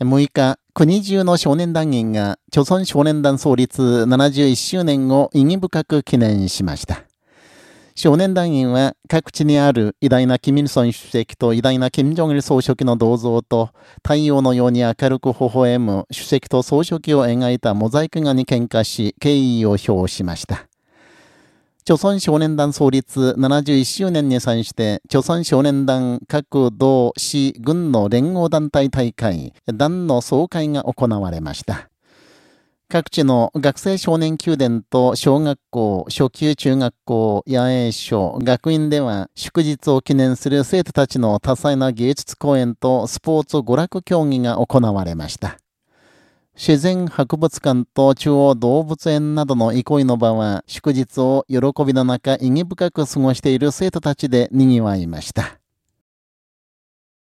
6日、国中の少年団員が、朝鮮少年団創立71周年を意義深く記念しました。少年団員は各地にある偉大なキミルソン主席と偉大なキム・ジョンイル総書記の銅像と太陽のように明るく微笑む主席と総書記を描いたモザイク画に喧嘩し敬意を表しました。朝鮮少年団創立71周年に際して、朝鮮少年団各道市軍の連合団体大会、団の総会が行われました。各地の学生少年宮殿と小学校、初級中学校、野営所、学院では祝日を記念する生徒たちの多彩な芸術公演とスポーツ娯楽競技が行われました。自然博物館と中央動物園などの憩いの場は祝日を喜びの中意義深く過ごしている生徒たちで賑わいました。